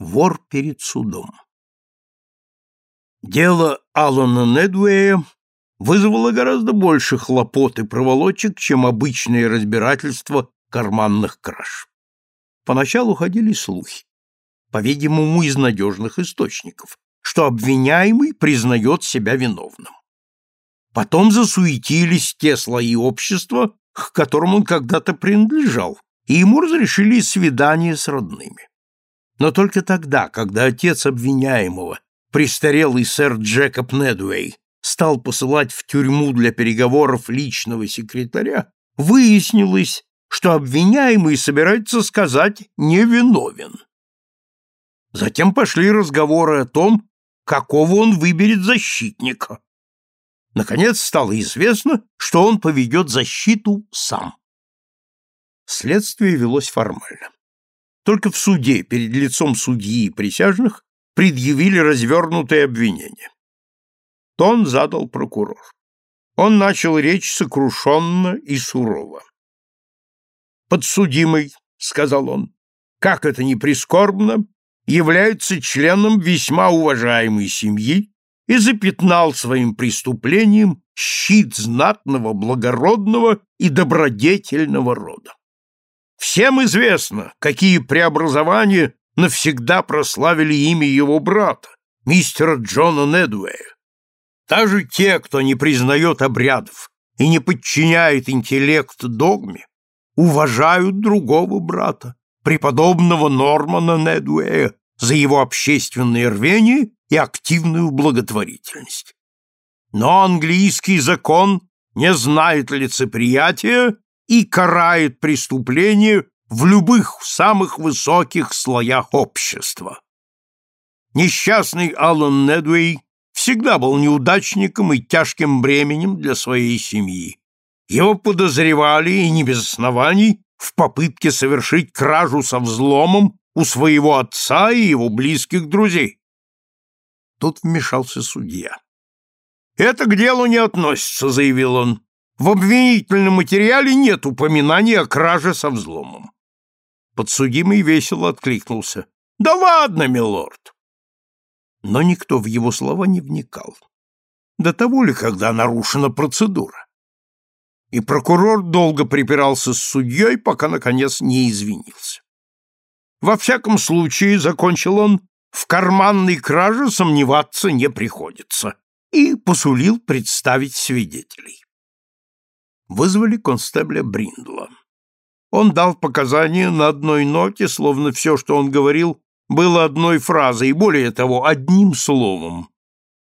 Вор перед судом. Дело Алана Недуэя вызвало гораздо больше хлопот и проволочек, чем обычное разбирательство карманных краж. Поначалу ходили слухи, по-видимому, из надежных источников, что обвиняемый признает себя виновным. Потом засуетились те слои общества, к которым он когда-то принадлежал, и ему разрешили свидание с родными. Но только тогда, когда отец обвиняемого, престарелый сэр Джекоб Недуэй, стал посылать в тюрьму для переговоров личного секретаря, выяснилось, что обвиняемый собирается сказать «невиновен». Затем пошли разговоры о том, какого он выберет защитника. Наконец стало известно, что он поведет защиту сам. Следствие велось формально. Только в суде, перед лицом судьи и присяжных, предъявили развернутое обвинение. Тон задал прокурор. Он начал речь сокрушенно и сурово. «Подсудимый», — сказал он, — «как это ни прискорбно, является членом весьма уважаемой семьи и запятнал своим преступлением щит знатного, благородного и добродетельного рода. Всем известно, какие преобразования навсегда прославили имя его брата, мистера Джона Недуэя. Даже те, кто не признает обрядов и не подчиняет интеллект догме, уважают другого брата, преподобного Нормана Недуэя, за его общественное рвение и активную благотворительность. Но английский закон не знает лицеприятия и карает преступление в любых самых высоких слоях общества. Несчастный Алан Недуэй всегда был неудачником и тяжким бременем для своей семьи. Его подозревали, и не без оснований, в попытке совершить кражу со взломом у своего отца и его близких друзей. Тут вмешался судья. «Это к делу не относится», — заявил он. В обвинительном материале нет упоминания о краже со взломом. Подсудимый весело откликнулся. «Да ладно, милорд!» Но никто в его слова не вникал. До того ли, когда нарушена процедура? И прокурор долго припирался с судьей, пока, наконец, не извинился. Во всяком случае, закончил он, в карманной краже сомневаться не приходится, и посулил представить свидетелей вызвали констебля Бриндла. Он дал показания на одной ноте, словно все, что он говорил, было одной фразой, и более того, одним словом.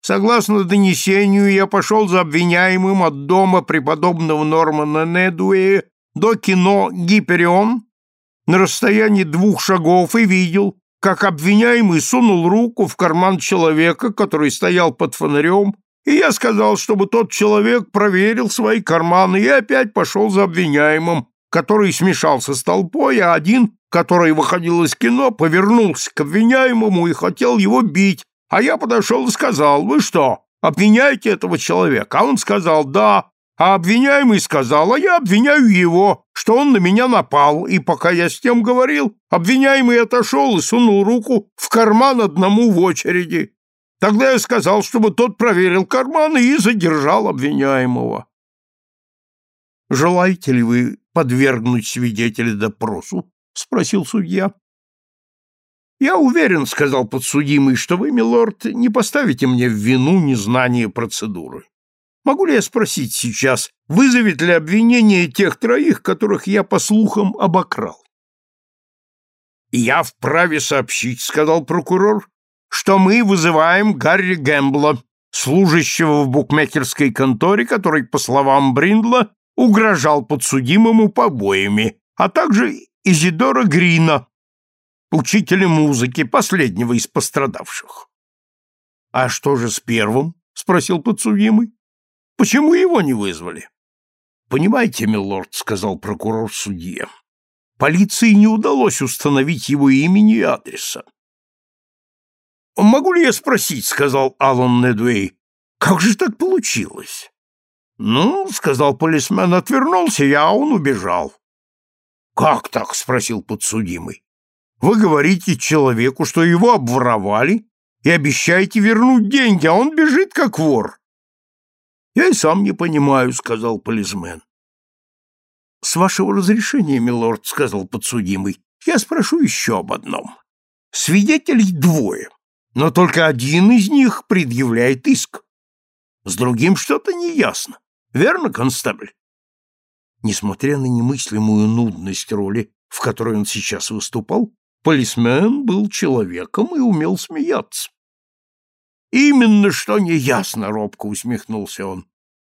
Согласно донесению, я пошел за обвиняемым от дома преподобного Нормана Недуэя до кино «Гиперион» на расстоянии двух шагов и видел, как обвиняемый сунул руку в карман человека, который стоял под фонарем и я сказал, чтобы тот человек проверил свои карманы и опять пошел за обвиняемым, который смешался с толпой, а один, который выходил из кино, повернулся к обвиняемому и хотел его бить, а я подошел и сказал, вы что, обвиняете этого человека? А он сказал, да, а обвиняемый сказал, а я обвиняю его, что он на меня напал, и пока я с тем говорил, обвиняемый отошел и сунул руку в карман одному в очереди. Тогда я сказал, чтобы тот проверил карманы и задержал обвиняемого. «Желаете ли вы подвергнуть свидетеля допросу?» — спросил судья. «Я уверен, — сказал подсудимый, — что вы, милорд, не поставите мне в вину незнание процедуры. Могу ли я спросить сейчас, вызовет ли обвинение тех троих, которых я, по слухам, обокрал?» «Я вправе сообщить, — сказал прокурор, что мы вызываем Гарри Гэмбла, служащего в букмекерской конторе, который, по словам Бриндла, угрожал подсудимому побоями, а также Изидора Грина, учителя музыки, последнего из пострадавших. — А что же с первым? — спросил подсудимый. — Почему его не вызвали? — Понимаете, милорд, — сказал прокурор судье, — полиции не удалось установить его имени и адреса. «Могу ли я спросить?» — сказал Алан Недуэй. «Как же так получилось?» «Ну, — сказал полисмен, — отвернулся я, а он убежал». «Как так?» — спросил подсудимый. Вы говорите человеку, что его обворовали, и обещаете вернуть деньги, а он бежит как вор. Я и сам не понимаю, сказал полисмен. С вашего разрешения, милорд, сказал подсудимый, я спрошу еще об одном. Свидетелей двое, но только один из них предъявляет иск. С другим что-то неясно. Верно, констабль? Несмотря на немыслимую нудность роли, в которой он сейчас выступал, полисмен был человеком и умел смеяться. Именно что неясно, робко усмехнулся он.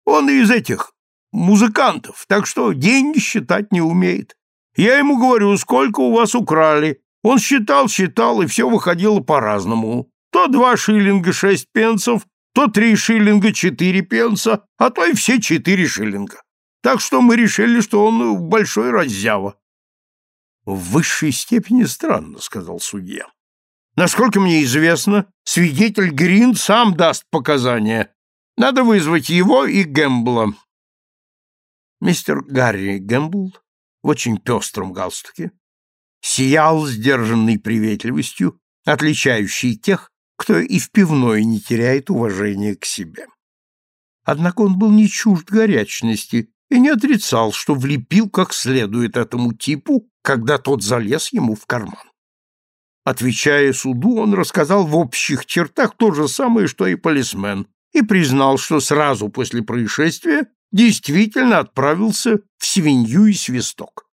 Он из этих музыкантов, так что деньги считать не умеет. Я ему говорю, сколько у вас украли. Он считал, считал, и все выходило по-разному. То два шиллинга шесть пенсов, то три шиллинга четыре пенса, а то и все четыре шиллинга. Так что мы решили, что он большой раззява. — В высшей степени странно, — сказал судья. Насколько мне известно, свидетель Грин сам даст показания. Надо вызвать его и Гэмбла. Мистер Гарри Гэмбл в очень пестром галстуке сиял сдержанной приветливостью, отличающей тех, кто и в пивной не теряет уважения к себе. Однако он был не чужд горячности и не отрицал, что влепил как следует этому типу, когда тот залез ему в карман. Отвечая суду, он рассказал в общих чертах то же самое, что и полисмен, и признал, что сразу после происшествия действительно отправился в свинью и свисток.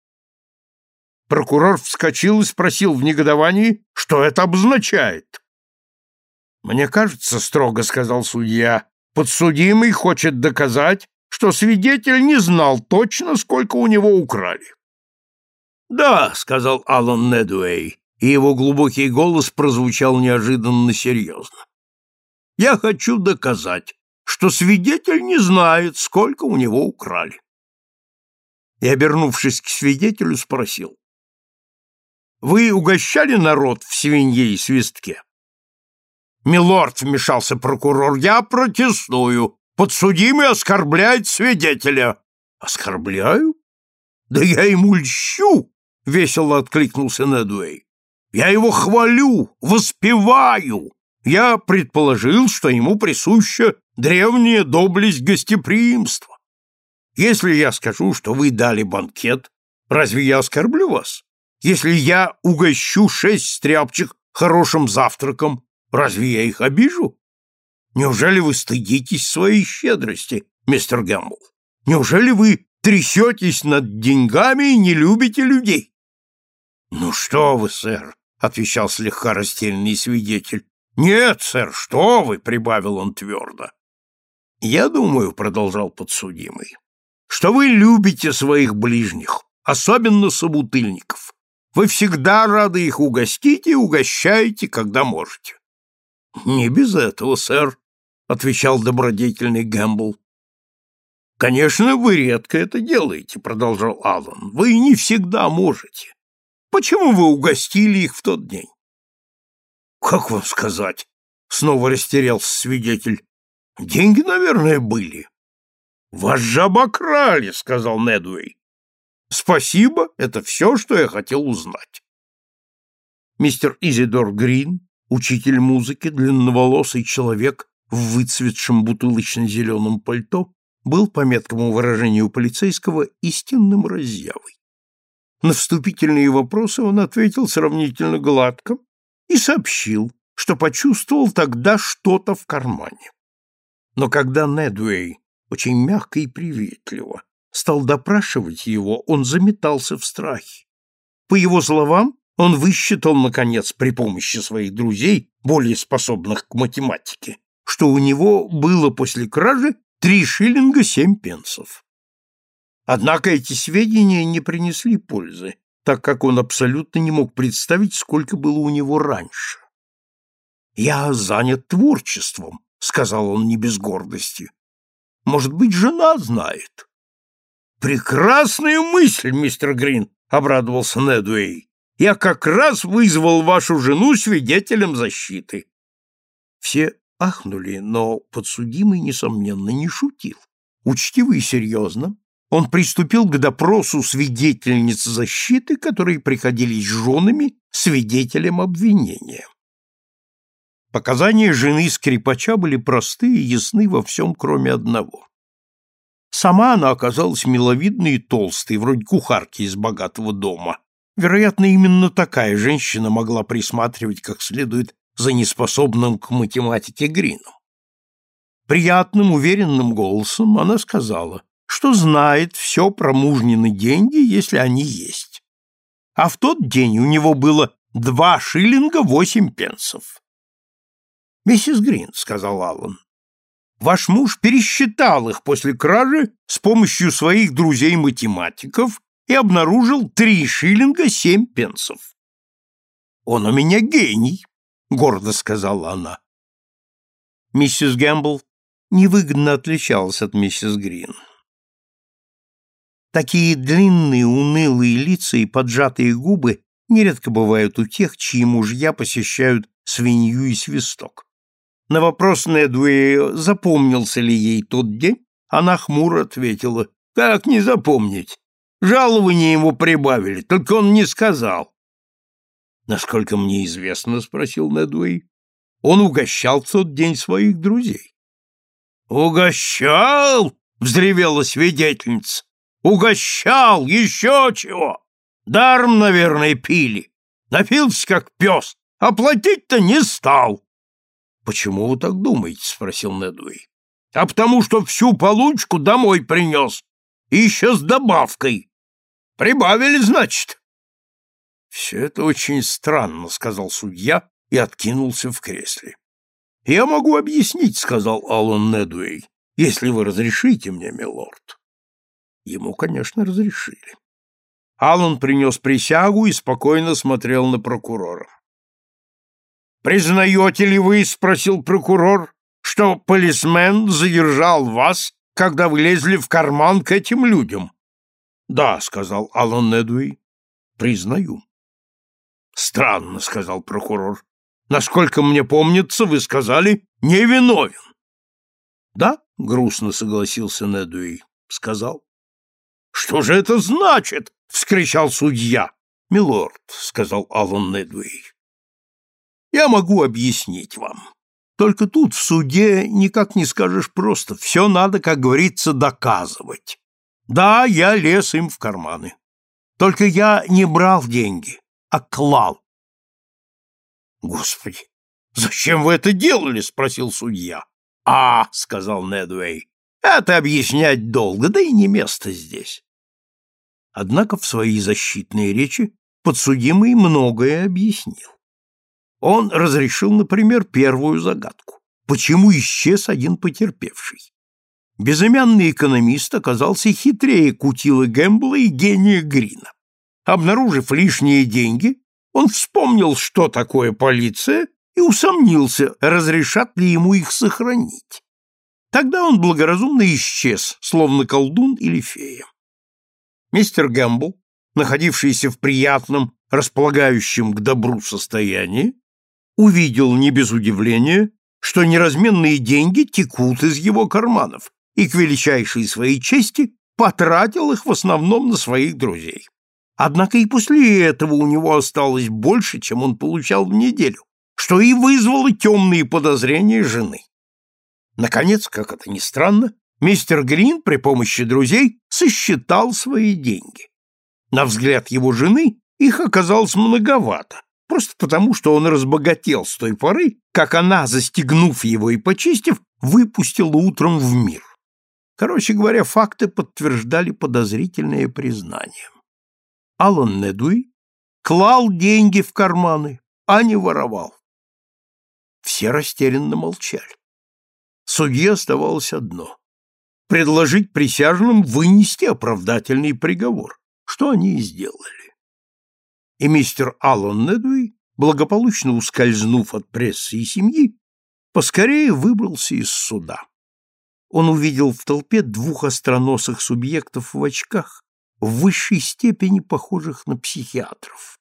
Прокурор вскочил и спросил в негодовании, что это обозначает. «Мне кажется, — строго сказал судья, — подсудимый хочет доказать, что свидетель не знал точно, сколько у него украли». «Да, — сказал Алан Недуэй, и его глубокий голос прозвучал неожиданно серьезно. «Я хочу доказать, что свидетель не знает, сколько у него украли». И, обернувшись к свидетелю, спросил. «Вы угощали народ в свинье и свистке?» «Милорд», — вмешался прокурор, — «я протестую. Подсудимый оскорбляет свидетеля». «Оскорбляю? Да я ему льщу!» — весело откликнулся Недуэй. Я его хвалю, воспеваю. Я предположил, что ему присуща древняя доблесть гостеприимства. Если я скажу, что вы дали банкет, разве я оскорблю вас? Если я угощу шесть стряпчих хорошим завтраком, разве я их обижу? Неужели вы стыдитесь своей щедрости, мистер Гэмбл? Неужели вы трясетесь над деньгами и не любите людей? Ну что вы, сэр, — отвечал слегка растерянный свидетель. «Нет, сэр, что вы!» — прибавил он твердо. «Я думаю», — продолжал подсудимый, — «что вы любите своих ближних, особенно собутыльников. Вы всегда рады их угостить и угощаете, когда можете». «Не без этого, сэр», — отвечал добродетельный Гэмбл. «Конечно, вы редко это делаете», — продолжал Аллан. «Вы не всегда можете. Почему вы угостили их в тот день? Как вам сказать? Снова растерялся свидетель. Деньги, наверное, были. Вас же обокрали, сказал Недуэй. Спасибо, это все, что я хотел узнать. Мистер Изидор Грин, учитель музыки, длинноволосый человек в выцветшем бутылочно-зеленом пальто, был, по меткому выражению полицейского, истинным разъявой. На вступительные вопросы он ответил сравнительно гладко и сообщил, что почувствовал тогда что-то в кармане. Но когда Недуэй очень мягко и приветливо стал допрашивать его, он заметался в страхе. По его словам, он высчитал, наконец, при помощи своих друзей, более способных к математике, что у него было после кражи три шиллинга семь пенсов. Однако эти сведения не принесли пользы, так как он абсолютно не мог представить, сколько было у него раньше. «Я занят творчеством», — сказал он не без гордости. «Может быть, жена знает». «Прекрасная мысль, мистер Грин», — обрадовался Недуэй. «Я как раз вызвал вашу жену свидетелем защиты». Все ахнули, но подсудимый, несомненно, не шутил. Учтиво и серьезно, он приступил к допросу свидетельниц защиты, которые приходились женами свидетелем обвинения. Показания жены скрипача были просты и ясны во всем, кроме одного. Сама она оказалась миловидной и толстой, вроде кухарки из богатого дома. Вероятно, именно такая женщина могла присматривать как следует за неспособным к математике Грином. Приятным, уверенным голосом она сказала, что знает все про мужнины деньги, если они есть. А в тот день у него было два шиллинга восемь пенсов. «Миссис Грин», — сказал Аллан, — «ваш муж пересчитал их после кражи с помощью своих друзей-математиков и обнаружил три шиллинга семь пенсов». «Он у меня гений», — гордо сказала она. Миссис Гэмбл невыгодно отличалась от миссис Грин. Такие длинные, унылые лица и поджатые губы нередко бывают у тех, чьи мужья посещают свинью и свисток. На вопрос Недуэй, запомнился ли ей тот день, она хмуро ответила, «Как не запомнить? Жалование ему прибавили, только он не сказал». «Насколько мне известно», — спросил Недуэй, «он угощал тот день своих друзей». «Угощал?» — взревела свидетельница. «Угощал! Еще чего! Даром, наверное, пили. Напился, как пес, а платить-то не стал». «Почему вы так думаете?» — спросил Недуэй. «А потому что всю получку домой принес. И еще с добавкой. Прибавили, значит?» «Все это очень странно», — сказал судья и откинулся в кресле. «Я могу объяснить», — сказал Аллан Недуэй, — «если вы разрешите мне, милорд». Ему, конечно, разрешили. Аллан принес присягу и спокойно смотрел на прокурора. «Признаете ли вы, — спросил прокурор, — что полисмен задержал вас, когда вы лезли в карман к этим людям?» «Да», — сказал Алан Недуэй, — «признаю». «Странно», — сказал прокурор. «Насколько мне помнится, вы сказали, невиновен». «Да», — грустно согласился Недуэй, — сказал. «Что же это значит?» — вскричал судья. «Милорд», — сказал Алан Недуэй, я могу объяснить вам. Только тут в суде никак не скажешь просто. Все надо, как говорится, доказывать. Да, я лез им в карманы. Только я не брал деньги, а клал. Господи, зачем вы это делали? спросил судья. А, сказал Недуэй, это объяснять долго, да и не место здесь. Однако в своей защитной речи подсудимый многое объяснил. Он разрешил, например, первую загадку. Почему исчез один потерпевший? Безымянный экономист оказался хитрее Кутила Гэмбла и гения Грина. Обнаружив лишние деньги, он вспомнил, что такое полиция, и усомнился, разрешат ли ему их сохранить. Тогда он благоразумно исчез, словно колдун или фея. Мистер Гэмбл, находившийся в приятном, располагающем к добру состоянии, увидел не без удивления, что неразменные деньги текут из его карманов, и к величайшей своей чести потратил их в основном на своих друзей. Однако и после этого у него осталось больше, чем он получал в неделю, что и вызвало темные подозрения жены. Наконец, как это ни странно, мистер Грин при помощи друзей сосчитал свои деньги. На взгляд его жены их оказалось многовато, просто потому, что он разбогател с той поры, как она, застегнув его и почистив, выпустила утром в мир. Короче говоря, факты подтверждали подозрительное признание. Алан Недуи клал деньги в карманы, а не воровал. Все растерянно молчали. Судье оставалось одно — предложить присяжным вынести оправдательный приговор, что они и сделали и мистер Аллан Недуи, благополучно ускользнув от прессы и семьи, поскорее выбрался из суда. Он увидел в толпе двух остроносых субъектов в очках, в высшей степени похожих на психиатров.